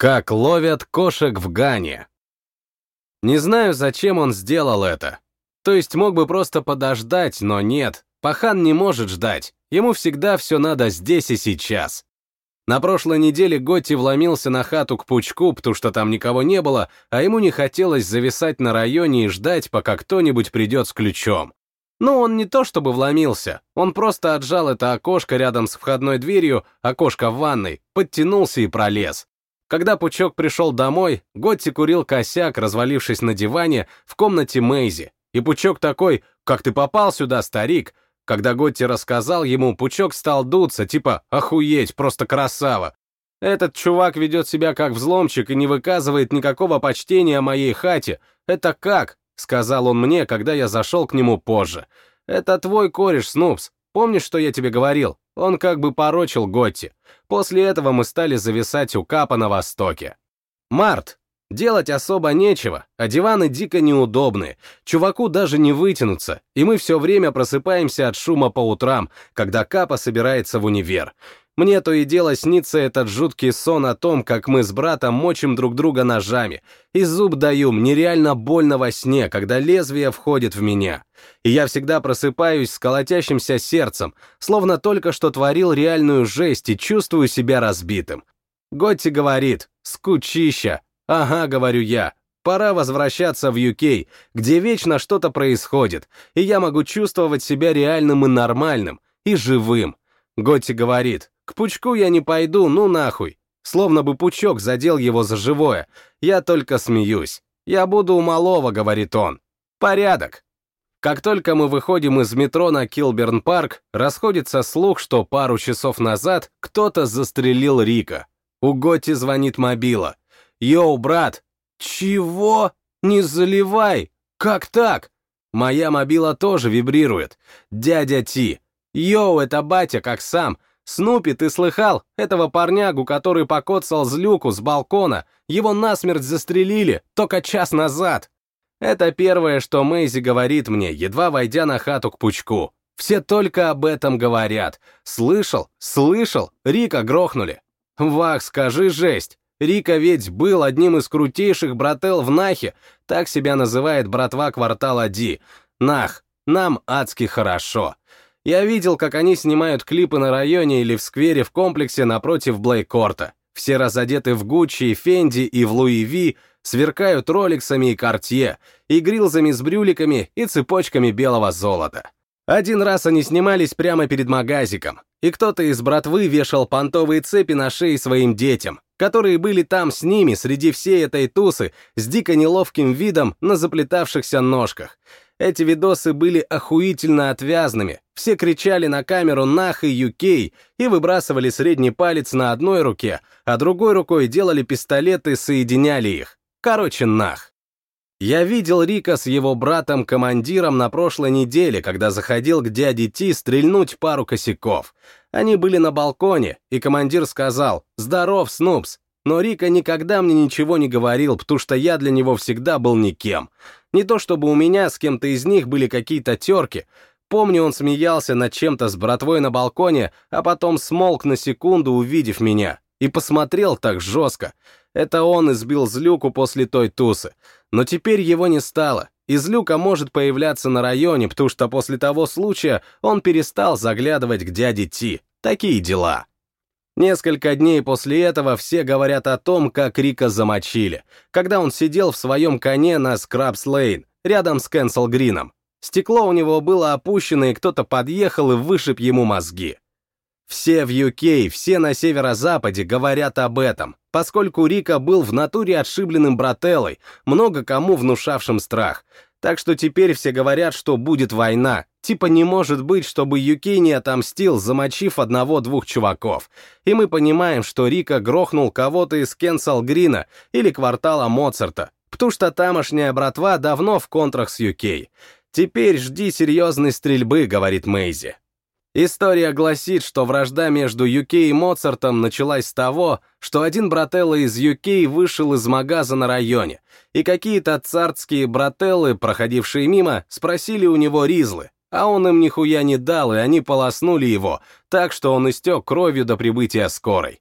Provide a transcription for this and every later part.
Как ловят кошек в Гане. Не знаю, зачем он сделал это. То есть мог бы просто подождать, но нет. Пахан не может ждать. Ему всегда все надо здесь и сейчас. На прошлой неделе Готти вломился на хату к Пучку, потому что там никого не было, а ему не хотелось зависать на районе и ждать, пока кто-нибудь придет с ключом. Ну, он не то чтобы вломился, он просто отжал это окошко рядом с входной дверью, окошко в ванной, подтянулся и пролез. Когда Пучок пришел домой, Готти курил косяк, развалившись на диване в комнате Мэйзи. И Пучок такой, «Как ты попал сюда, старик?» Когда Готти рассказал ему, Пучок стал дуться, типа «Охуеть, просто красава!» Этот чувак ведет себя как взломчик и не выказывает никакого почтения моей хате. Это как? Сказал он мне, когда я зашел к нему позже. Это твой кореш, Снупс. Помнишь, что я тебе говорил? Он как бы порочил Готти. После этого мы стали зависать у Капа на востоке. Март. Делать особо нечего, а диваны дико неудобные. Чуваку даже не вытянуться, и мы все время просыпаемся от шума по утрам, когда Капа собирается в универ. Мне то и дело снится этот жуткий сон о том, как мы с братом мочим друг друга ножами, и зуб даю, мне реально больно во сне, когда лезвие входит в меня. И я всегда просыпаюсь с колотящимся сердцем, словно только что творил реальную жесть и чувствую себя разбитым. Готти говорит, скучища. Ага, говорю я, пора возвращаться в UK, где вечно что-то происходит, и я могу чувствовать себя реальным и нормальным, и живым. Готти говорит, к Пучку я не пойду, ну нахуй. Словно бы Пучок задел его за живое. Я только смеюсь. Я буду у малого, говорит он. Порядок. Как только мы выходим из метро на Килберн-парк, расходится слух, что пару часов назад кто-то застрелил Рика. У Готти звонит мобила. «Йоу, брат!» «Чего? Не заливай! Как так?» Моя мобила тоже вибрирует. «Дядя Ти!» «Йоу, это батя, как сам!» «Снупи, ты слыхал? Этого парнягу, который покоцал злюку с балкона, его насмерть застрелили только час назад!» Это первое, что Мэйзи говорит мне, едва войдя на хату к Пучку. Все только об этом говорят. Слышал? Слышал? Рика грохнули. Вах, скажи жесть. Рика ведь был одним из крутейших брател в Нахе, так себя называет братва квартала Ди. Нах, нам адски хорошо. Я видел, как они снимают клипы на районе или в сквере в комплексе напротив Блейкорта. Все разодеты в Гуччи, Фенди и в Луи Ви, сверкают роликсами и кортье, и грилзами с брюликами и цепочками белого золота. Один раз они снимались прямо перед магазиком, и кто-то из братвы вешал понтовые цепи на шеи своим детям, которые были там с ними среди всей этой тусы с дико неловким видом на заплетавшихся ножках. Эти видосы были охуительно отвязными. Все кричали на камеру «Нах» и «Юкей» и выбрасывали средний палец на одной руке, а другой рукой делали пистолеты и соединяли их. Короче, «Нах». Я видел Рика с его братом-командиром на прошлой неделе, когда заходил к дяде Ти стрельнуть пару косяков. Они были на балконе, и командир сказал «Здоров, Снупс». Но Рика никогда мне ничего не говорил, потому что я для него всегда был никем. Не то чтобы у меня с кем-то из них были какие-то терки. Помню, он смеялся над чем-то с братвой на балконе, а потом смолк на секунду, увидев меня. И посмотрел так жестко. Это он избил Злюку после той тусы. Но теперь его не стало. И Злюка может появляться на районе, потому что после того случая он перестал заглядывать к дяде Ти. Такие дела. Несколько дней после этого все говорят о том, как Рика замочили, когда он сидел в своем коне на Скрабс Лейн, рядом с Кэнсел Грином. Стекло у него было опущено, и кто-то подъехал и вышиб ему мозги. Все в UK, все на северо-западе говорят об этом, поскольку Рика был в натуре отшибленным брателлой, много кому внушавшим страх. Так что теперь все говорят, что будет война. Типа не может быть, чтобы Юкей не отомстил, замочив одного-двух чуваков. И мы понимаем, что Рика грохнул кого-то из Кенсал Грина или квартала Моцарта, потому что тамошняя братва давно в контрах с Юкей. Теперь жди серьезной стрельбы, говорит Мейзи. История гласит, что вражда между UK и Моцартом началась с того, что один брателло из UK вышел из магаза на районе, и какие-то царские брателлы, проходившие мимо, спросили у него ризлы, а он им нихуя не дал, и они полоснули его, так что он истек кровью до прибытия скорой.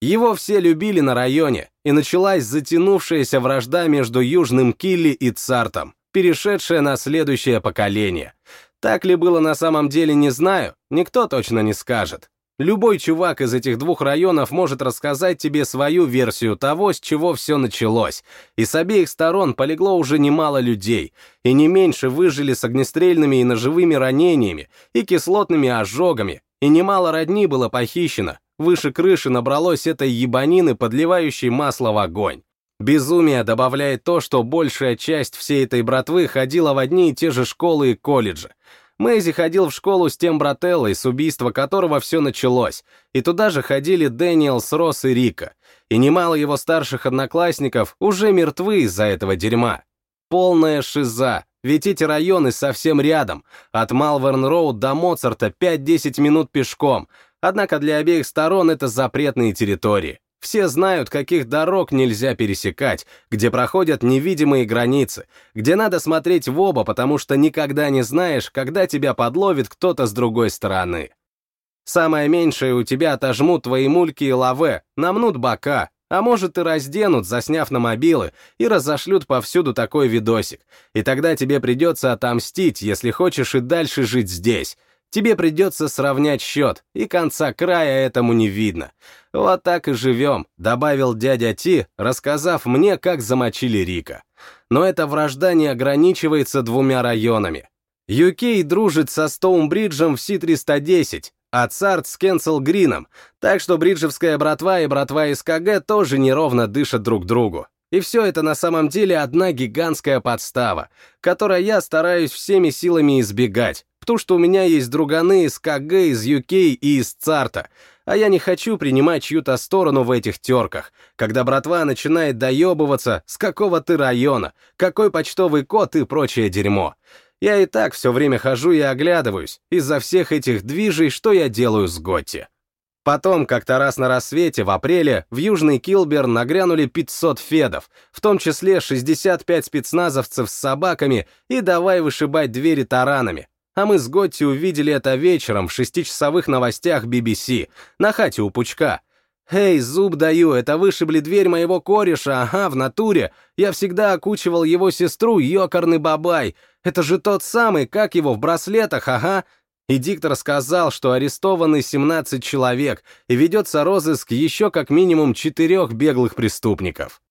Его все любили на районе, и началась затянувшаяся вражда между Южным Килли и Цартом, перешедшая на следующее поколение. Так ли было на самом деле, не знаю, никто точно не скажет. Любой чувак из этих двух районов может рассказать тебе свою версию того, с чего все началось. И с обеих сторон полегло уже немало людей, и не меньше выжили с огнестрельными и ножевыми ранениями, и кислотными ожогами, и немало родни было похищено. Выше крыши набралось этой ебанины, подливающей масло в огонь. Безумия добавляет то, что большая часть всей этой братвы ходила в одни и те же школы и колледжи. Мэйзи ходил в школу с тем брателлой, с убийства которого все началось, и туда же ходили Дэниелс, Росс и Рика, и немало его старших одноклассников уже мертвы из-за этого дерьма. Полная шиза, ведь эти районы совсем рядом, от Малверн-Роуд до Моцарта 5-10 минут пешком, однако для обеих сторон это запретные территории. Все знают, каких дорог нельзя пересекать, где проходят невидимые границы, где надо смотреть в оба, потому что никогда не знаешь, когда тебя подловит кто-то с другой стороны. Самое меньшее у тебя отожмут твои мульки и лаве, намнут бока, а может и разденут, засняв на мобилы, и разошлют повсюду такой видосик. И тогда тебе придется отомстить, если хочешь и дальше жить здесь. Тебе придется сравнять счет, и конца края этому не видно. Вот так и живем, добавил дядя Ти, рассказав мне, как замочили Рика. Но эта вражда не ограничивается двумя районами. UK дружит со Стоунбриджем в Си-310, а Царт с Кенсел Грином, так что бриджевская братва и братва из КГ тоже неровно дышат друг другу. И все это на самом деле одна гигантская подстава, которой я стараюсь всеми силами избегать, потому что у меня есть друганы из КГ, из UK и из ЦАРТа, а я не хочу принимать чью-то сторону в этих терках, когда братва начинает доебываться, с какого ты района, какой почтовый код и прочее дерьмо. Я и так все время хожу и оглядываюсь из-за всех этих движей, что я делаю с Готти. Потом, как-то раз на рассвете, в апреле, в Южный Килбер нагрянули 500 федов, в том числе 65 спецназовцев с собаками и давай вышибать двери таранами, а мы с Готти увидели это вечером в шестичасовых новостях BBC, на хате у Пучка. «Эй, зуб даю, это вышибли дверь моего кореша, ага, в натуре. Я всегда окучивал его сестру, ёкарный бабай. Это же тот самый, как его, в браслетах, ага». И диктор сказал, что арестованы 17 человек, и ведется розыск еще как минимум четырех беглых преступников.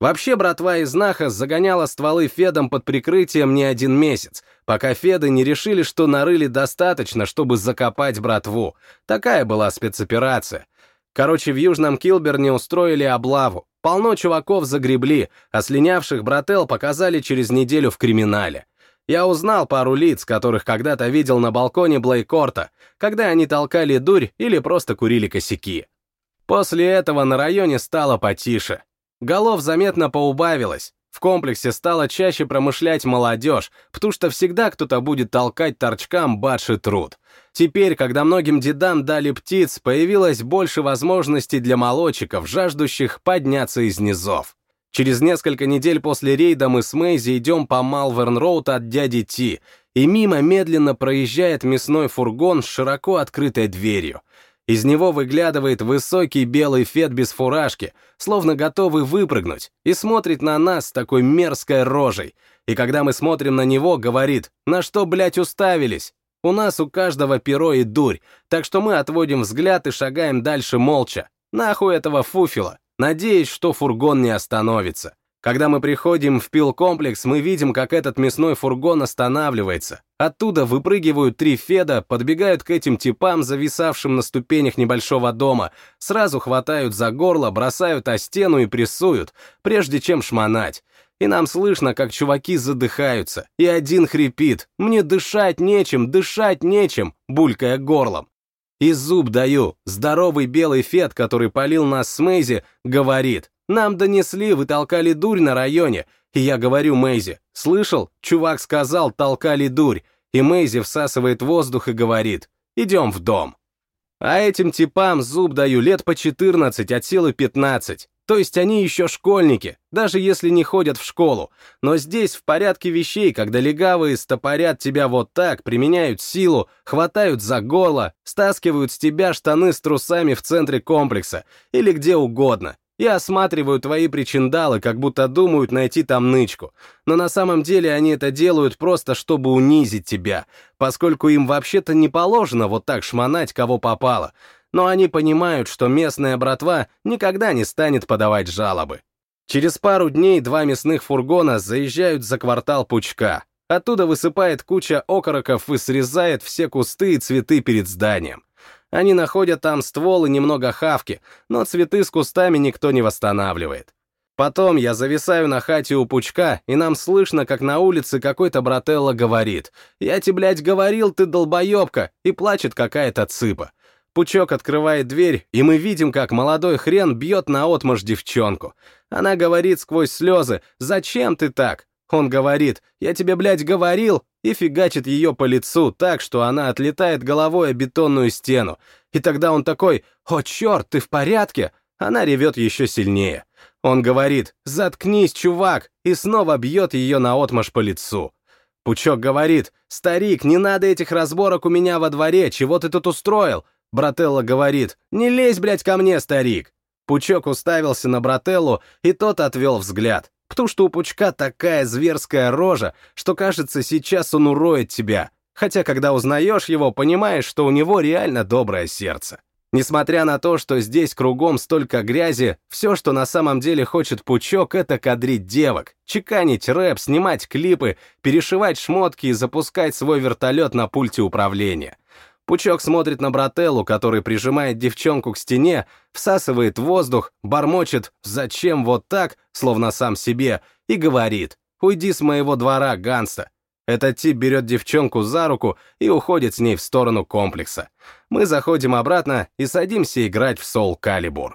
Вообще, братва из Наха загоняла стволы Федом под прикрытием не один месяц, пока Феды не решили, что нарыли достаточно, чтобы закопать братву. Такая была спецоперация. Короче, в Южном Килберне устроили облаву. Полно чуваков загребли, а слинявших брател показали через неделю в криминале. Я узнал пару лиц, которых когда-то видел на балконе Блейкорта, когда они толкали дурь или просто курили косяки. После этого на районе стало потише. Голов заметно поубавилось. В комплексе стало чаще промышлять молодежь, потому что всегда кто-то будет толкать торчкам бадший труд. Теперь, когда многим дедам дали птиц, появилось больше возможностей для молодчиков, жаждущих подняться из низов. Через несколько недель после рейда мы с Мэйзи идем по Малверн-Роуд от дяди Ти, и мимо медленно проезжает мясной фургон с широко открытой дверью. Из него выглядывает высокий белый фет без фуражки, словно готовый выпрыгнуть, и смотрит на нас с такой мерзкой рожей. И когда мы смотрим на него, говорит, на что, блядь, уставились? У нас у каждого перо и дурь, так что мы отводим взгляд и шагаем дальше молча. Нахуй этого фуфила, надеясь, что фургон не остановится. Когда мы приходим в пил-комплекс, мы видим, как этот мясной фургон останавливается. Оттуда выпрыгивают три Феда, подбегают к этим типам, зависавшим на ступенях небольшого дома, сразу хватают за горло, бросают о стену и прессуют, прежде чем шмонать. И нам слышно, как чуваки задыхаются, и один хрипит «Мне дышать нечем, дышать нечем», булькая горлом. И зуб даю, здоровый белый Фед, который полил нас с Мэйзи, говорит нам донесли, вы толкали дурь на районе. И я говорю Мэйзи, слышал? Чувак сказал, толкали дурь. И Мэйзи всасывает воздух и говорит, идем в дом. А этим типам зуб даю лет по 14, от силы 15. То есть они еще школьники, даже если не ходят в школу. Но здесь в порядке вещей, когда легавые стопорят тебя вот так, применяют силу, хватают за горло, стаскивают с тебя штаны с трусами в центре комплекса или где угодно, и осматривают твои причиндалы, как будто думают найти там нычку. Но на самом деле они это делают просто, чтобы унизить тебя, поскольку им вообще-то не положено вот так шмонать, кого попало но они понимают, что местная братва никогда не станет подавать жалобы. Через пару дней два мясных фургона заезжают за квартал Пучка. Оттуда высыпает куча окороков и срезает все кусты и цветы перед зданием. Они находят там ствол и немного хавки, но цветы с кустами никто не восстанавливает. Потом я зависаю на хате у Пучка, и нам слышно, как на улице какой-то брателло говорит «Я тебе, блядь, говорил, ты долбоебка!» и плачет какая-то цыпа. Пучок открывает дверь, и мы видим, как молодой хрен бьет наотмашь девчонку. Она говорит сквозь слезы «Зачем ты так?» Он говорит «Я тебе, блядь, говорил!» И фигачит ее по лицу так, что она отлетает головой о бетонную стену. И тогда он такой «О, черт, ты в порядке?» Она ревет еще сильнее. Он говорит «Заткнись, чувак!» и снова бьет ее наотмашь по лицу. Пучок говорит «Старик, не надо этих разборок у меня во дворе, чего ты тут устроил? Брателло говорит, «Не лезь, блядь, ко мне, старик!» Пучок уставился на Брателлу, и тот отвел взгляд, потому что у Пучка такая зверская рожа, что, кажется, сейчас он уроет тебя, хотя, когда узнаешь его, понимаешь, что у него реально доброе сердце. Несмотря на то, что здесь кругом столько грязи, все, что на самом деле хочет Пучок, это кадрить девок, чеканить рэп, снимать клипы, перешивать шмотки и запускать свой вертолет на пульте управления. Пучок смотрит на брателлу, который прижимает девчонку к стене, всасывает воздух, бормочет «Зачем вот так?», словно сам себе, и говорит «Уйди с моего двора, Ганста». Этот тип берет девчонку за руку и уходит с ней в сторону комплекса. Мы заходим обратно и садимся играть в Soul Calibur.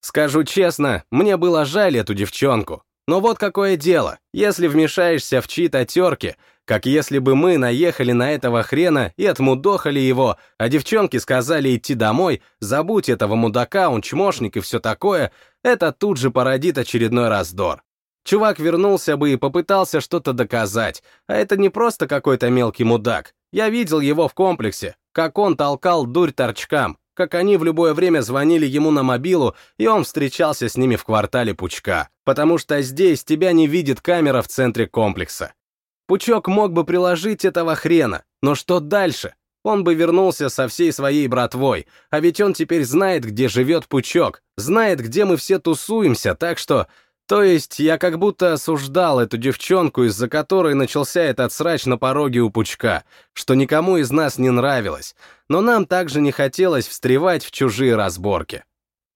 Скажу честно, мне было жаль эту девчонку. Но вот какое дело, если вмешаешься в чьи-то терки, как если бы мы наехали на этого хрена и отмудохали его, а девчонки сказали идти домой, забудь этого мудака, он чмошник и все такое, это тут же породит очередной раздор. Чувак вернулся бы и попытался что-то доказать, а это не просто какой-то мелкий мудак. Я видел его в комплексе, как он толкал дурь торчкам, как они в любое время звонили ему на мобилу, и он встречался с ними в квартале Пучка, потому что здесь тебя не видит камера в центре комплекса. Пучок мог бы приложить этого хрена, но что дальше? Он бы вернулся со всей своей братвой, а ведь он теперь знает, где живет Пучок, знает, где мы все тусуемся, так что... То есть я как будто осуждал эту девчонку, из-за которой начался этот срач на пороге у Пучка, что никому из нас не нравилось, но нам также не хотелось встревать в чужие разборки.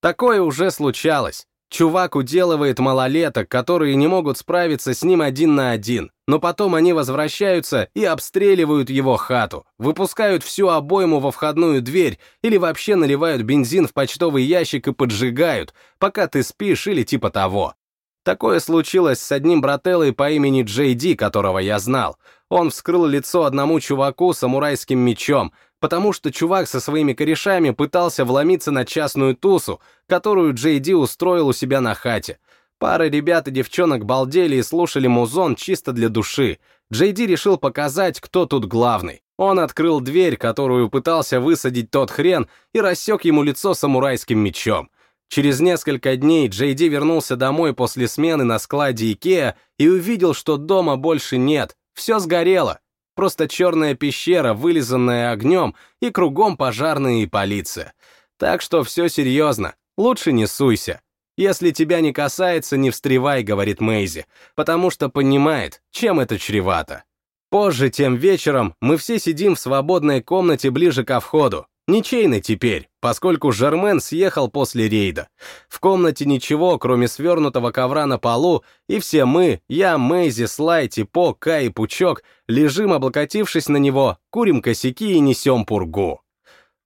Такое уже случалось. Чувак уделывает малолеток, которые не могут справиться с ним один на один, но потом они возвращаются и обстреливают его хату, выпускают всю обойму во входную дверь или вообще наливают бензин в почтовый ящик и поджигают, пока ты спишь или типа того. Такое случилось с одним брателлой по имени Джей Ди, которого я знал. Он вскрыл лицо одному чуваку самурайским мечом, потому что чувак со своими корешами пытался вломиться на частную тусу, которую Джей Ди устроил у себя на хате. Пара ребят и девчонок балдели и слушали музон чисто для души. Джей Ди решил показать, кто тут главный. Он открыл дверь, которую пытался высадить тот хрен, и рассек ему лицо самурайским мечом. Через несколько дней Джей Ди вернулся домой после смены на складе Икеа и увидел, что дома больше нет, все сгорело. Просто черная пещера, вылизанная огнем, и кругом пожарные и полиция. Так что все серьезно, лучше не суйся. Если тебя не касается, не встревай, говорит Мэйзи, потому что понимает, чем это чревато. Позже, тем вечером, мы все сидим в свободной комнате ближе ко входу. Ничейный теперь, поскольку Жермен съехал после рейда. В комнате ничего, кроме свернутого ковра на полу, и все мы, я, Мэйзи, Слай, Типо, Кай и Пучок, лежим, облокотившись на него, курим косяки и несем пургу.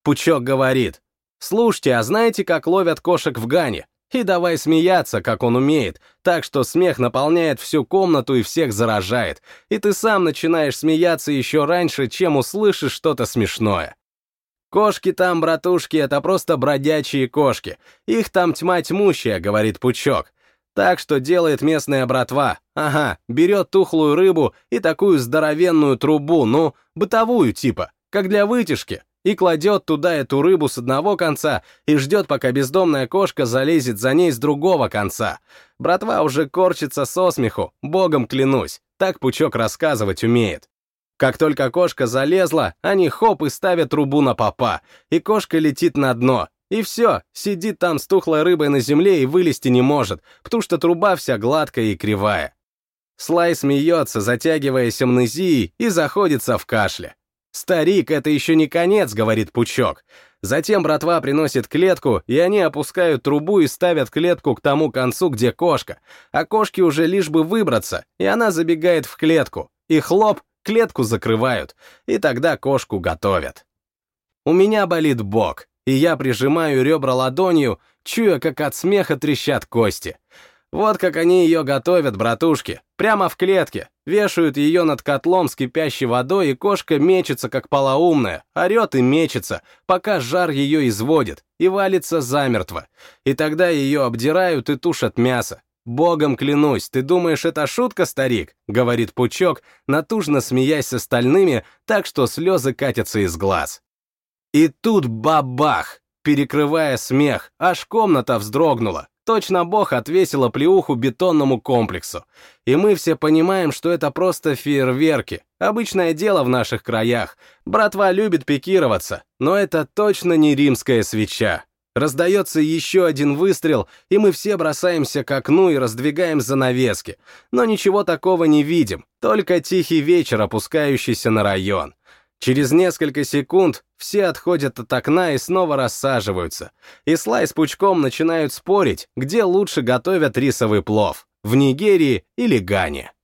Пучок говорит, «Слушайте, а знаете, как ловят кошек в Гане? И давай смеяться, как он умеет, так что смех наполняет всю комнату и всех заражает, и ты сам начинаешь смеяться еще раньше, чем услышишь что-то смешное. Кошки там, братушки, это просто бродячие кошки. Их там тьма тьмущая, говорит Пучок. Так что делает местная братва. Ага, берет тухлую рыбу и такую здоровенную трубу, ну, бытовую типа, как для вытяжки, и кладет туда эту рыбу с одного конца и ждет, пока бездомная кошка залезет за ней с другого конца. Братва уже корчится со смеху, богом клянусь, так Пучок рассказывать умеет. Как только кошка залезла, они хоп и ставят трубу на попа, и кошка летит на дно, и все, сидит там с тухлой рыбой на земле и вылезти не может, потому что труба вся гладкая и кривая. Слай смеется, затягиваясь амнезией, и заходится в кашле. «Старик, это еще не конец», — говорит Пучок. Затем братва приносит клетку, и они опускают трубу и ставят клетку к тому концу, где кошка. А кошке уже лишь бы выбраться, и она забегает в клетку. И хлоп, клетку закрывают, и тогда кошку готовят. У меня болит бок, и я прижимаю ребра ладонью, чуя, как от смеха трещат кости. Вот как они ее готовят, братушки, прямо в клетке. Вешают ее над котлом с кипящей водой, и кошка мечется, как полоумная, орет и мечется, пока жар ее изводит, и валится замертво. И тогда ее обдирают и тушат мясо. «Богом клянусь, ты думаешь, это шутка, старик?» — говорит Пучок, натужно смеясь с остальными, так что слезы катятся из глаз. И тут бабах! Перекрывая смех, аж комната вздрогнула. Точно бог отвесила плеуху бетонному комплексу. И мы все понимаем, что это просто фейерверки. Обычное дело в наших краях. Братва любит пикироваться, но это точно не римская свеча. Раздается еще один выстрел, и мы все бросаемся к окну и раздвигаем занавески. Но ничего такого не видим, только тихий вечер, опускающийся на район. Через несколько секунд все отходят от окна и снова рассаживаются. И Слай с Пучком начинают спорить, где лучше готовят рисовый плов — в Нигерии или Гане.